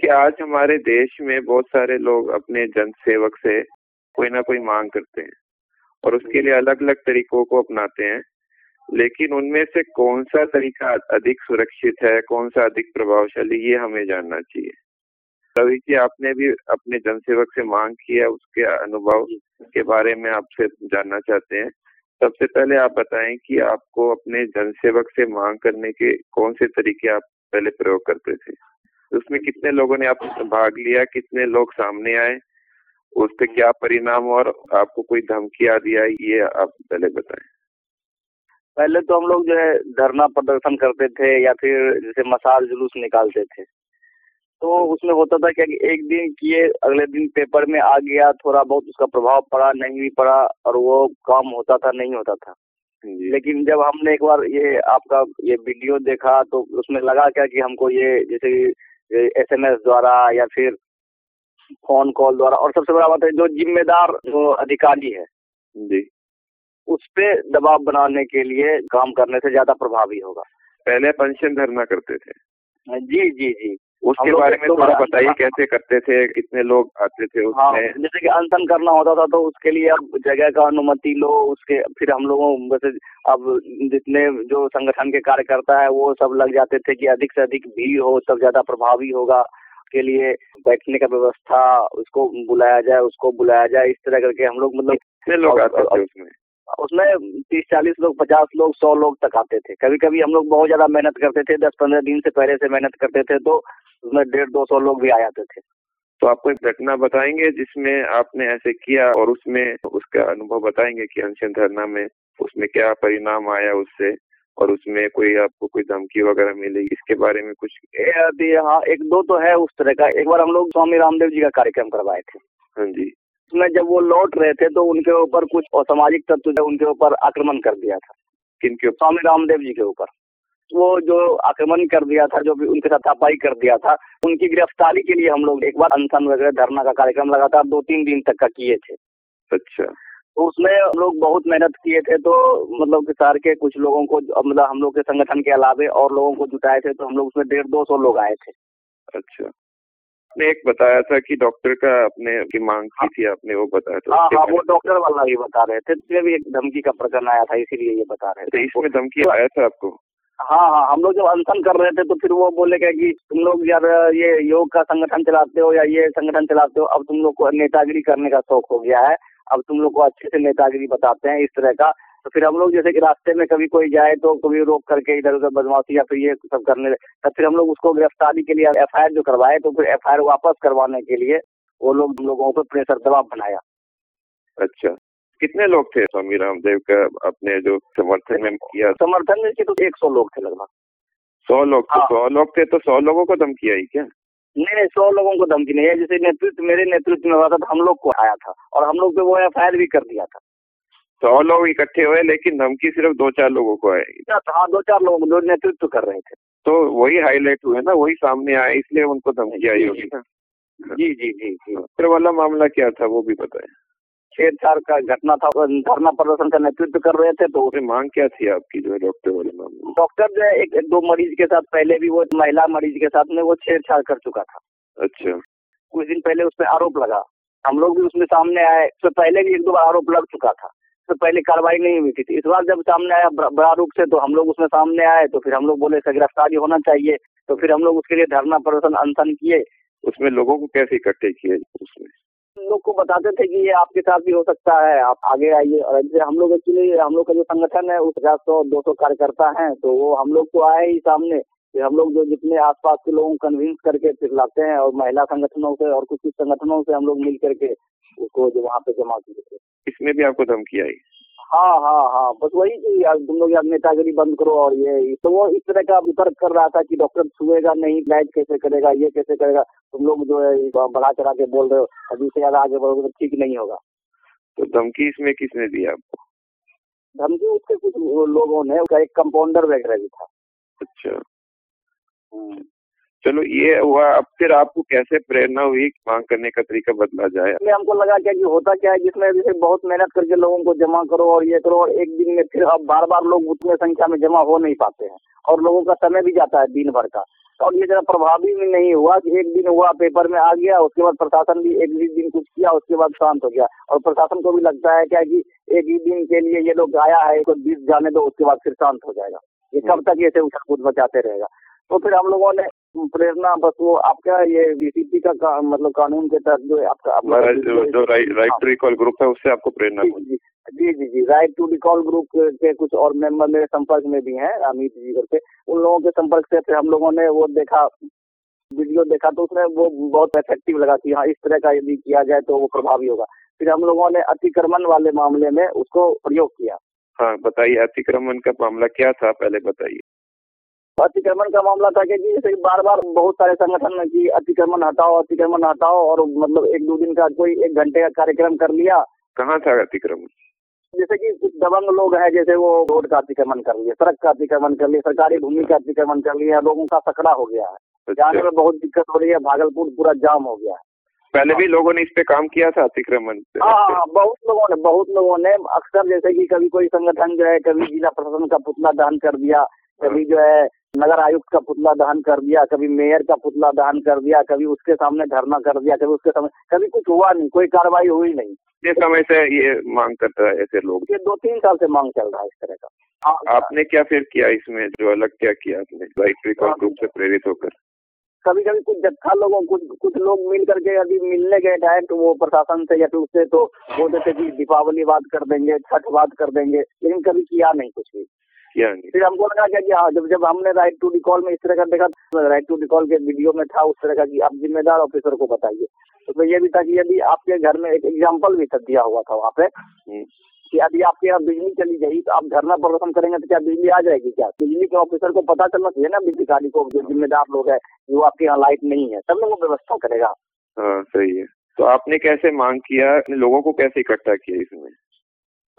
देखिए आज हमारे देश में बहुत सारे लोग अपने जन सेवक से कोई ना कोई मांग करते हैं और उसके लिए अलग अलग तरीकों को अपनाते हैं। लेकिन उनमें से कौन सा तरीका अधिक सुरक्षित है कौन सा अधिक प्रभावशाली ये हमें जानना चाहिए। रवि जी आपने भी अपने जनसेवक से मांग की है उसके अनुभव के बारे में आपसे जानना चाहते हैं। सबसे पहले आप बताएँ कि आपको अपने जनसेवक से मांग करने के कौन से तरीके आप पहले प्रयोग करते थे? उसमें कितने लोगों ने आप भाग लिया कितने लोग सामने आए उसके क्या परिणाम और आपको कोई धमकी आदि आई ये आप पहले बताएँ। पहले तो हम लोग जो है धरना प्रदर्शन करते थे या फिर जैसे मसाल जुलूस निकालते थे। तो उसमें होता था क्या कि एक दिन किए अगले दिन पेपर में आ गया थोड़ा बहुत उसका प्रभाव पड़ा नहीं भी पड़ा और वो काम होता था नहीं होता था। लेकिन जब हमने एक बार ये आपका ये वीडियो देखा तो उसमें लगा क्या कि हमको ये जैसे एसएमएस द्वारा या फिर फ़ोन कॉल द्वारा। और सबसे बड़ा बात है जो जिम्मेदार जो अधिकारी है जी। उस पर दबाव बनाने के लिए काम करने से ज़्यादा प्रभावी होगा। पहले पेंशन धरना करते थे। जी जी जी। उसके बारे में थोड़ा बताइए कैसे करते थे कितने लोग आते थे हाँ जैसे कि अनशन करना होता था तो उसके लिए अब जगह का अनुमति लो उसके फिर हम लोगों वैसे अब जितने जो संगठन के कार्यकर्ता है वो सब लग जाते थे कि अधिक से अधिक भीड़ हो सब ज़्यादा प्रभावी होगा के लिए बैठने का व्यवस्था उसको बुलाया जाए उसको बुलाया जाए इस तरह करके हम लोग मतलब कितने लोग आते थे उसमें? उसमें तीस चालीस लोग पचास लोग सौ लोग तक आते थे। कभी कभी हम लोग बहुत ज़्यादा मेहनत करते थे दस पंद्रह दिन से पहले से मेहनत करते थे तो उसमें डेढ़ दो सौ लोग भी आ जाते थे। तो आपको एक घटना बताएँगे जिसमें आपने ऐसे किया और उसमें उसका अनुभव बताएँगे कि अनशन धरना में उसमें क्या परिणाम आया उससे और उसमें कोई आपको कोई धमकी वगैरह मिली? इसके बारे में कुछ हाँ एक दो तो है उस तरह का। एक बार हम लोग स्वामी रामदेव जी का कार्यक्रम करवाए थे। हाँ जी। उसमें जब वो लौट रहे थे तो उनके ऊपर कुछ असामाजिक तत्व उनके ऊपर आक्रमण कर दिया था। किनके स्वामी रामदेव जी के ऊपर। वो जो आक्रमण कर दिया था जो भी उनके साथ हाथापाई कर दिया था उनकी गिरफ्तारी के लिए हम लोग एक बार अनशन वगैरह धरना का कार्यक्रम लगातार दो तीन दिन तक का किए थे। अच्छा। तो उसमें हम लोग बहुत मेहनत किए थे तो मतलब कि शहर के कुछ लोगों को मतलब हम लोग के संगठन के अलावे और लोगों को जुटाए थे तो हम लोग उसमें डेढ़ दो सौ लोग आए थे। अच्छा। आपने एक बताया था कि डॉक्टर का अपने की मांग की थी आपने वो बताया था हाँ हाँ वो डॉक्टर वाला ही बता रहे थे इसमें भी एक धमकी का प्रकरण आया था इसीलिए ये बता रहे तो थे। इसमें धमकी आया था आपको? हाँ हाँ हम लोग जब अनशन कर रहे थे तो फिर वो बोले क्या कि तुम लोग यार ये योग का संगठन चलाते हो या ये संगठन चलाते हो, अब तुम लोग को नेतागिरी करने का शौक हो गया है। अब तुम लोग को अच्छे से नेतागिरी बताते हैं इस तरह का। तो फिर हम लोग जैसे कि रास्ते में कभी कोई जाए तो कभी रोक करके इधर उधर बदमाशी या फिर ये सब करने तब फिर हम लोग उसको गिरफ्तारी के लिए एफआईआर जो करवाए तो फिर एफआईआर वापस करवाने के लिए वो लोग हम लोगों पर प्रेशर दबाव बनाया। अच्छा। कितने लोग थे स्वामी रामदेव का अपने जो समर्थन में किया? समर्थन में तो एक सौ लोग थे लगभग। सौ लोग तो हाँ। सौ लोग थे तो सौ लोगों को धमकी आई क्या? नहीं नहीं सौ लोगों को धमकी नहीं है जैसे नेतृत्व मेरे नेतृत्व में हुआ था तो हम लोग को आया था। और हम लोग पे वो एफआईआर भी कर दिया था। सौ लोग इकट्ठे हुए लेकिन धमकी सिर्फ़ दो चार लोगों को आई। हाँ दो चार लोग जो नेतृत्व कर रहे थे। तो वही हाईलाइट हुए ना वही सामने आए इसलिए उनको धमकी आई होगी ना। जी जी जी जी। फिर वाला मामला क्या था वो भी बताएँ। छेड़छाड़ का घटना था धरना प्रदर्शन का नेतृत्व कर रहे थे तो उसमें मांग क्या थी आपकी जो है डॉक्टर वाले मामले डॉक्टर जो है एक, दो मरीज़ के साथ पहले भी वो महिला मरीज़ के साथ में वो छेड़छाड़ कर चुका था। अच्छा। कुछ दिन पहले उस पर आरोप लगा। हम लोग भी उसमें सामने आए उससे पहले भी एक दो बार आरोप लग चुका था उससे पहले कार्रवाई नहीं हुई थी। इस बार जब सामने आया बड़ा रूप से तो हम लोग उसमें सामने आए तो फिर हम लोग बोले गिरफ्तारी होना चाहिए। तो फिर हम लोग उसके लिए धरना प्रदर्शन अनशन किए। उसमें लोगों को कैसे इकट्ठे किए उसमें? लोग को बताते थे कि ये आपके साथ भी हो सकता है, आप आगे आइए। और जैसे हम लोग एक्चुअली हम लोग का जो संगठन है, वो पचास सौ, दो सौ कार्यकर्ता है तो वो हम लोग को आए ही सामने फिर हम लोग जो जितने आसपास के लोगों को कन्विंस करके फिर लाते हैं और महिला संगठनों से और कुछ कुछ संगठनों से हम लोग मिल करके उसको जो वहाँ पे जमा किए थे। इसमें भी आपको धमकी आई? हाँ हाँ हाँ बस वही कि तुम लोग यार नेतागिरी बंद करो और ये तो वो इस तरह का वितर्क कर रहा था कि डॉक्टर छुएगा नहीं गाइड कैसे करेगा ये कैसे करेगा तुम लोग जो है बढ़ा चढ़ा के बोल रहे हो अभी से ज़्यादा आगे बढ़ोगे तो ठीक नहीं होगा। तो धमकी इसमें किसने दी आपको? धमकी उसके कुछ लोगों ने उसका एक कंपाउंडर वगैरह भी था। अच्छा। चलो ये हुआ अब फिर आपको कैसे प्रेरणा हुई मांग करने का तरीका बदला जाए? इसमें हमको लगा क्या कि होता क्या है जिसमें जैसे बहुत मेहनत करके लोगों को जमा करो और ये करो और एक दिन में फिर अब बार बार लोग उतने संख्या में जमा हो नहीं पाते हैं और लोगों का समय भी जाता है दिन भर का। और ये जरा प्रभावी भी नहीं हुआ कि एक दिन हुआ पेपर में आ गया उसके बाद प्रशासन भी एक ही दिन कुछ किया उसके बाद शांत हो गया। और प्रशासन को भी लगता है क्या कि एक ही दिन के लिए ये लोग आया है इसको बीत जाने दो उसके बाद फिर शांत हो जाएगा। ये कब तक ऐसे कूद बचाते रहेगा? तो फिर हम लोगों ने प्रेरणा बस वो आपका ये बीसीपी का, का मतलब कानून के तहत जो आपका हमारा जो, जो राइट टू रिकॉल ग्रुप है। उससे आपको प्रेरणा जी जी जी जी राइट टू रिकॉल ग्रुप के कुछ और मेंबर मेरे संपर्क में भी हैं अमित जी करके उन लोगों के संपर्क से फिर हम लोगों ने वो देखा वीडियो देखा तो उसमें वो बहुत इफ़ेक्टिव लगा कि हाँ इस तरह का यदि किया जाए तो वो प्रभावी होगा। फिर हम लोगों ने अतिक्रमण वाले मामले में उसको प्रयोग किया। हाँ बताइए अतिक्रमण का मामला क्या था पहले बताइए। अतिक्रमण का मामला था कि जैसे बार बार बहुत सारे संगठन की अतिक्रमण हटाओ अतिक्रमण हटाओ और मतलब एक दो दिन का कोई एक घंटे का कार्यक्रम कर लिया। कहाँ था अतिक्रमण? जैसे कि कुछ दबंग लोग हैं जैसे वो रोड का अतिक्रमण कर लिए सड़क का अतिक्रमण कर लिए सरकारी भूमि का अतिक्रमण कर लिया लोगों का सकड़ा हो गया है। अच्छा। जाने में बहुत दिक्कत हो रही है भागलपुर पूरा जाम हो गया है। पहले भी लोगों ने इस पे काम किया था अतिक्रमण? हाँ, हाँ हाँ बहुत लोगों ने बहुत लोगों ने। अक्सर जैसे कि कभी कोई संगठन जो है कभी जिला प्रशासन का पुतला दहन कर दिया कभी जो है नगर आयुक्त का पुतला दहन कर दिया कभी मेयर का पुतला दहन कर दिया कभी उसके सामने धरना कर दिया कभी उसके सामने कभी कुछ हुआ नहीं कोई कार्रवाई हुई नहीं। ये समय से ये मांग करता है ऐसे लोग? ये दो तीन साल से मांग चल रहा है इस तरह का। हाँ, आपने क्या फिर किया इसमें जो अलग क्या किया आपने राइट ग्रुप से प्रेरित होकर? कभी कभी कुछ जत्था लोगों कुछ कुछ लोग मिल करके यदि मिलने गए डायरेक्ट वो प्रशासन से या फिर उससे तो बोलते थे कि दीपावली बात कर देंगे छठ बात कर देंगे लेकिन कभी किया नहीं कुछ भी। फिर हमको लगा क्या कि हाँ जब जब हमने राइट टू रिकॉल में इस तरह का देखा राइट टू रिकॉल के वीडियो में था उस तरह का कि आप जिम्मेदार ऑफिसर को बताइए। तो ये भी था कि यदि आपके घर में एक एग्ज़ाम्पल भी दिया हुआ था वहाँ पे हम्म। कि यदि आपके यहाँ बिजली चली गई तो आप धरना प्रदर्शन करेंगे तो क्या बिजली आ जाएगी क्या? बिजली के ऑफिसर को पता चलना चाहिए ना अधिकारी को जो जिम्मेदार लोग है वो आपके यहाँ लाइट नहीं है सब लोगों व्यवस्था करेगा। हाँ सही है। तो आपने कैसे मांग किया लोगों को कैसे इकट्ठा किया इसमें?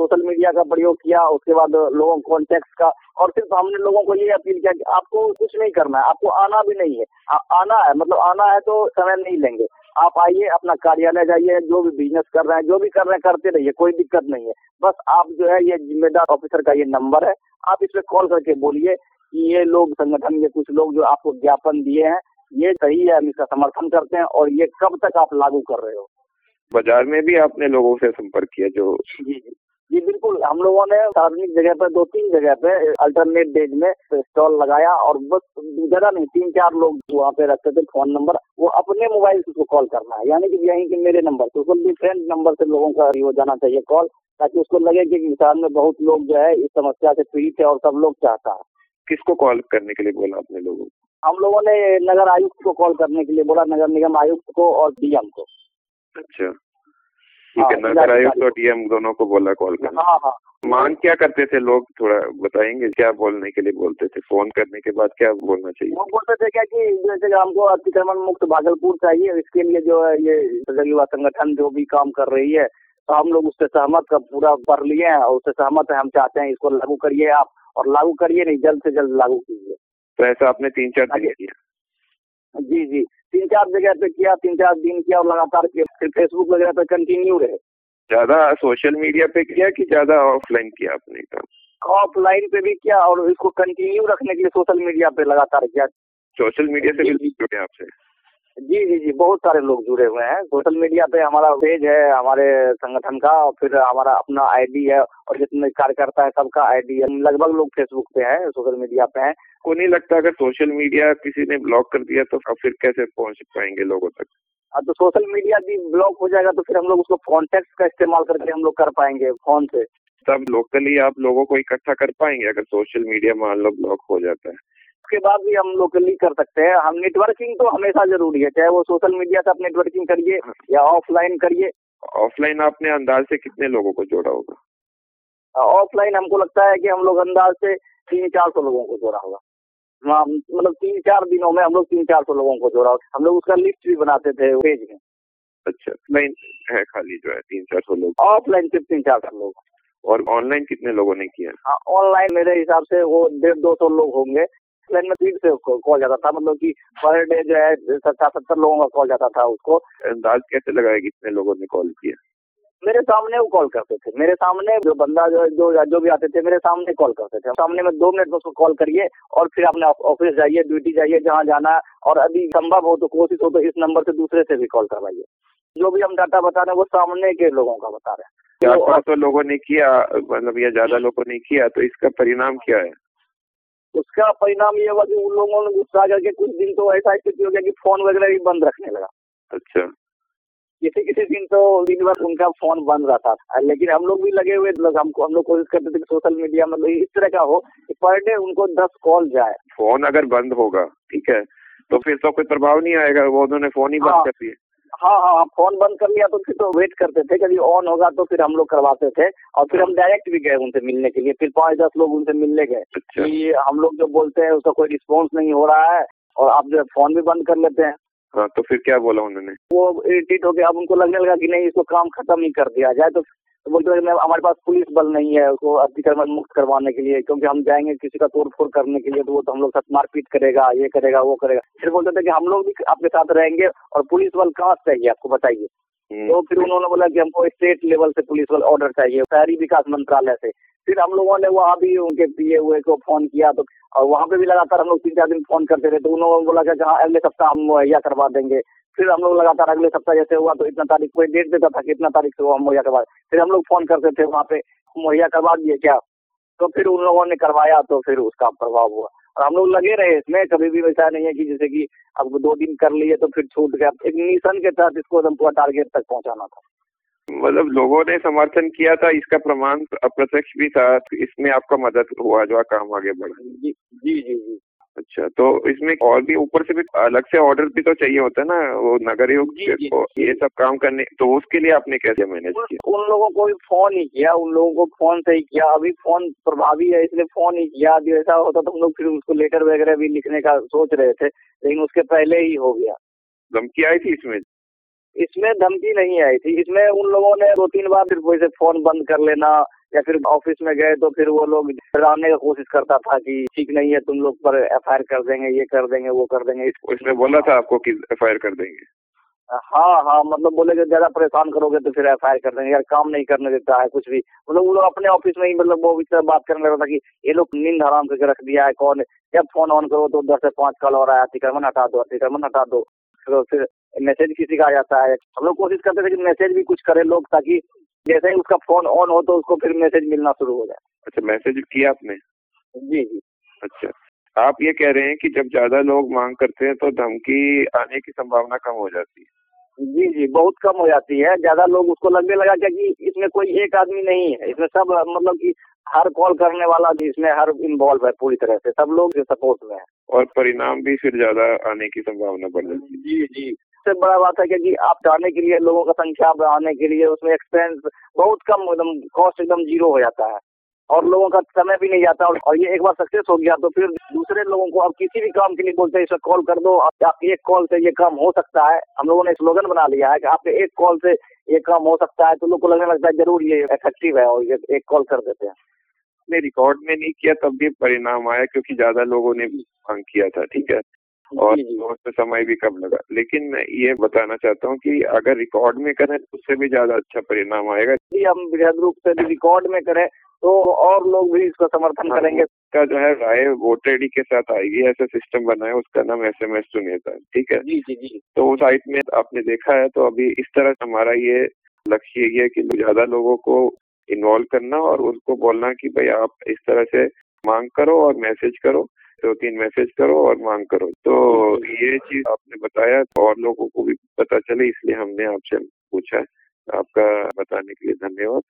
सोशल मीडिया का प्रयोग किया उसके बाद लोगों को कॉन्टेक्ट का और सिर्फ़ हमने लोगों को ये अपील किया कि आपको कुछ नहीं करना है आपको आना भी नहीं है। आ, आना है मतलब आना है तो समय नहीं लेंगे। आप आइए अपना कार्यालय जाइए जो भी बिज़नेस कर रहे हैं जो भी कर रहे हैं करते रहिए कोई दिक्कत नहीं है। बस आप जो है ये जिम्मेदार ऑफिसर का ये नंबर है आप इस पर कॉल करके बोलिए कि ये लोग संगठन के कुछ लोग जो आपको ज्ञापन दिए हैं ये सही है हम इसका समर्थन करते हैं और ये कब तक आप लागू कर रहे हो? बाज़ार में भी आपने लोगों से संपर्क किया जो जी जी। जी बिल्कुल। हम लोगों ने सार्वजनिक जगह पर दो तीन जगह पे अल्टरनेट डेज़ में स्टॉल लगाया और बस ज़्यादा नहीं तीन चार लोग वहाँ पे रखते थे फ़ोन नंबर वो अपने मोबाइल से उसको कॉल करना है। यानी कि यहीं के मेरे नंबर से उसको डिफरेंट नंबर से लोगों का हो जाना चाहिए कॉल ताकि उसको लगे कि किसान में बहुत लोग जो है इस समस्या से पीड़ित है और सब लोग चाहता है। किसको कॉल करने के लिए बोला आपने लोगों को? हम लोगों ने नगर आयुक्त को कॉल करने के लिए बोला नगर निगम आयुक्त को और डीएम को। अच्छा। ठीक है नगर आयुक्त और डीएम दोनों को बोला कॉल करना। हाँ हाँ। मांग क्या करते थे लोग? थोड़ा बताएँगे क्या बोलने के लिए बोलते थे? फ़ोन करने के बाद क्या बोलना चाहिए? वो बोलते थे क्या कि जैसे हमको अतिक्रमण मुक्त भागलपुर चाहिए इसके लिए जो है ये युवा संगठन जो भी काम कर रही है तो हम लोग उससे सहमत का पूरा कर लिए हैं और उससे सहमत है हम चाहते हैं इसको लागू करिए आप और लागू करिए नहीं जल्द से जल्द लागू कीजिए। तो ऐसा आपने तीन चार दिन किया। जी जी। तीन चार जगह पे किया तीन चार दिन किया और लगातार किया। फिर फेसबुक वगैरह पे कंटिन्यू रहे। ज़्यादा सोशल मीडिया पे किया कि ज़्यादा ऑफलाइन किया आपने काम? ऑफलाइन पे भी किया और इसको कंटिन्यू रखने के लिए सोशल मीडिया पे लगातार किया। सोशल मीडिया से भी जुड़े आपसे जी जी जी बहुत सारे लोग जुड़े हुए हैं। सोशल मीडिया पे हमारा पेज है हमारे संगठन का और फिर हमारा अपना आईडी है और जितने कार्यकर्ता है सबका आईडी है। लगभग लोग फेसबुक पे है सोशल मीडिया पे है। को नहीं लगता अगर सोशल मीडिया किसी ने ब्लॉक कर दिया तो फिर कैसे पहुँच पाएँगे लोगों तक? हाँ तो सोशल मीडिया भी ब्लॉक हो जाएगा तो फिर हम लोग उसको कॉन्टेक्ट का इस्तेमाल करके हम लोग कर पाएँगे फ़ोन से। तब लोकली आप लोगों को इकट्ठा कर पाएँगे अगर सोशल मीडिया मान लो ब्लॉक हो जाता है। उसके बाद भी हम लोकली कर सकते हैं। हम नेटवर्किंग तो हमेशा ज़रूरी है चाहे वो सोशल मीडिया से आप नेटवर्किंग करिए या ऑफलाइन करिए। ऑफलाइन आपने अंदाज से कितने लोगों को जोड़ा होगा? ऑफलाइन हमको लगता है कि हम लोग अंदाज से तीन चार सौ लोगों को जोड़ा होगा। हाँ, मतलब तीन चार दिनों में हम लोग तीन चार सौ लोगों को जोड़ा होगा। हम लोग उसका लिस्ट भी बनाते थे पेज में। अच्छा ऑफलाइन है खाली जो है तीन चार सौ लोग। ऑफलाइन सिर्फ़ तीन चार सौ लोग। और ऑनलाइन कितने लोगों ने किया? हाँ ऑनलाइन मेरे हिसाब से वो डेढ़ दो सौ लोग होंगे। ऑफलाइन में तीन से कॉल जाता था मतलब कि पर डे जो है सत्तर सत्तर लोगों का कॉल जाता था उसको। अंदाज कैसे लगाया कितने लोगों ने कॉल किया? मेरे सामने वो कॉल करते थे। मेरे सामने जो बंदा जो जो जो भी आते थे मेरे सामने कॉल करते थे। सामने में दो मिनट में उसको कॉल करिए और फिर अपने ऑफ़िस जाइए ड्यूटी जाइए जहाँ जाना और अभी संभव हो तो कोशिश हो तो इस नंबर से दूसरे से भी कॉल करवाइए। जो भी हम डाटा बता रहे हैं वो सामने के लोगों का बता रहे हैं। तो, तो लोगों ने किया मतलब या ज़्यादा लोगों ने किया तो इसका परिणाम क्या है? उसका परिणाम ये हुआ कि उन लोगों ने गुस्सा करके कुछ दिन तो ऐसा स्थिति हो गया कि फ़ोन वगैरह भी बंद रखने लगा। अच्छा। किसी किसी दिन तो दिन भर उनका फ़ोन बंद रहता था। लेकिन हम लोग भी लगे हुए लोग हमको हम लोग कोशिश करते थे कि सोशल मीडिया में इस तरह का हो कि पर डे उनको दस कॉल जाए। फ़ोन अगर बंद होगा ठीक है तो फिर तो कोई प्रभाव नहीं आएगा वो उन्होंने फ़ोन ही बंद हाँ, कर दिए। हाँ हाँ फ़ोन बंद कर लिया तो फिर तो वेट करते थे कभी ऑन होगा तो फिर हम लोग करवाते थे और फिर हम डायरेक्ट भी गए उनसे मिलने के लिए फिर पाँच दस लोग उनसे मिलने गए अच्छा। कि हम लोग जो बोलते हैं उसका कोई रिस्पॉन्स नहीं हो रहा है और आप जो फ़ोन भी बंद कर लेते हैं हाँ तो फिर क्या बोला उन्होंने वो इरिटेट हो गया अब उनको लगने लगा कि नहीं इसको काम खत्म ही कर दिया जाए तो तो बोलते हैं हमारे पास पुलिस बल नहीं है उसको अतिक्रमण मुक्त करवाने के लिए, क्योंकि हम जाएँगे किसी का तोड़ फोड़ करने के लिए तो वो तो हम लोग साथ मारपीट करेगा, ये करेगा, वो करेगा फिर बोलते थे कि हम लोग भी आपके साथ रहेंगे और पुलिस बल कहाँ से चाहिए आपको बताइए। तो फिर उन्होंने बोला कि हमको स्टेट लेवल से पुलिस बल ऑर्डर चाहिए, शहरी विकास मंत्रालय से। फिर हम लोगों ने वहाँ भी उनके पीए हुए को फ़ोन किया तो और वहाँ पे भी लगातार हम लोग तीन चार दिन फ़ोन करते रहे तो उन्होंने बोला कि हाँ अगले सप्ताह हम मुहैया करवा देंगे। फिर हम लोग लगातार अगले सप्ताह जैसे हुआ तो इतना तारीख, कोई डेट देता था कि इतना तारीख से वो हम मुहैया करवा, फिर हम लोग फ़ोन करते थे वहाँ पे मुहैया करवा दिए क्या? तो फिर उन लोगों ने करवाया तो फिर उसका प्रभाव हुआ। और हम लोग लगे रहे इसमें कभी भी वैसा नहीं है कि जैसे कि अब दो दिन कर लिए तो फिर छूट गया। एक मिशन के तहत इसको हम पूरा टारगेट तक पहुंचाना था। मतलब लोगों ने समर्थन किया था इसका प्रमाण अप्रत्यक्ष भी था इसमें आपका मदद हुआ जो काम आगे बढ़ा जी जी जी जी। अच्छा तो इसमें और भी ऊपर से भी अलग से ऑर्डर भी तो चाहिए होता है ना वो नगर योग को ये सब काम करने तो उसके लिए आपने कैसे मैनेज किया? उन लोगों को भी फ़ोन ही किया उन लोगों को फ़ोन से ही किया। अभी फ़ोन प्रभावी है इसलिए फ़ोन ही किया। अभी ऐसा होता तो हम लोग फिर उसको लेटर वगैरह भी लिखने का सोच रहे थे लेकिन उसके पहले ही हो गया। धमकी आई थी इसमें? इसमें धमकी नहीं आई थी। इसमें उन लोगों ने दो तीन बार फिर वैसे फ़ोन बंद कर लेना या फिर ऑफ़िस में गए तो फिर वो लोग डराने की कोशिश करता था कि ठीक नहीं है तुम लोग पर एफआईआर कर देंगे ये कर देंगे वो कर देंगे। इसमें बोला था आपको कि एफआईआर कर देंगे? हाँ हाँ मतलब बोले कि ज़्यादा परेशान करोगे तो फिर एफआईआर कर देंगे। यार काम नहीं करने देता है कुछ भी। मतलब वो लोग अपने ऑफ़िस में ही मतलब वो इस बात करने लगा था कि ये लोग नींद हराम करके रख दिया है कौन जब फ़ोन ऑन करो तो दस से पाँच कॉल हो रहा है अतिक्रमण हटा दो अतिक्रमण हटा दो। फिर फिर मैसेज किसी का आ जाता है। हम लोग कोशिश करते थे कि मैसेज भी कुछ करे लोग ताकि जैसे ही उसका फ़ोन ऑन हो तो उसको फिर मैसेज मिलना शुरू हो जाए अच्छा मैसेज किया आपने? जी जी। अच्छा। आप ये कह रहे हैं कि जब ज़्यादा लोग मांग करते हैं तो धमकी आने की संभावना कम हो जाती है। जी जी बहुत कम हो जाती है। ज़्यादा लोग उसको लगने लगा क्या कि इसमें कोई एक आदमी नहीं है? इसमें सब मतलब कि हर कॉल करने वाला भी इसमें हर इन्वॉल्व है पूरी तरह से। सब लोग सपोर्ट में है। और परिणाम भी फिर ज़्यादा आने की संभावना बढ़ जाती है। जी जी। सबसे बड़ा बात है क्योंकि आप जाने के लिए, लोगों का संख्या बढ़ाने के लिए उसमें एक्सपेंस बहुत कम एकदम कॉस्ट एकदम ज़ीरो हो जाता है। और लोगों का समय भी नहीं जाता और ये एक बार सक्सेस हो गया तो फिर दूसरे लोगों को आप किसी भी काम के लिए बोलते हैं, इसे कॉल कर दो, आप एक कॉल से ये काम हो सकता है। हम लोगों ने स्लोगन बना लिया है कि आपके एक कॉल से ये काम हो सकता है तो लोग को लगने लगता है ज़रूर ये इफ़ेक्टिव है और ये एक कॉल कर देते हैं। रिकॉर्ड में नहीं किया, तब भी परिणाम आया क्योंकि ज़्यादा लोगों ने भी मांग किया था, ठीक है? और उसमें समय भी कम लगा। लेकिन मैं ये बताना चाहता हूँ कि अगर रिकॉर्ड में करें तो उससे भी ज़्यादा अच्छा परिणाम आएगा। जी हम बृहद रूप से रिकॉर्ड में करें तो और लोग भी इसका समर्थन हाँ, करेंगे। का जो है राय वोटर आईडी के साथ आएगी ऐसा सिस्टम बना है उसका नाम एस एम एस चुनेता है ठीक है? जी जी जी। तो उस साइट में आपने देखा है तो अभी इस तरह हमारा ये लक्ष्य ये है कि ज़्यादा लोगों को इन्वॉल्व करना और उनको बोलना कि भाई आप इस तरह से मांग करो और मैसेज करो। दो तीन मैसेज करो और मांग करो। तो ये चीज़ आपने बताया और लोगों को भी पता चले, इसलिए हमने आपसे पूछा। आपका बताने के लिए धन्यवाद।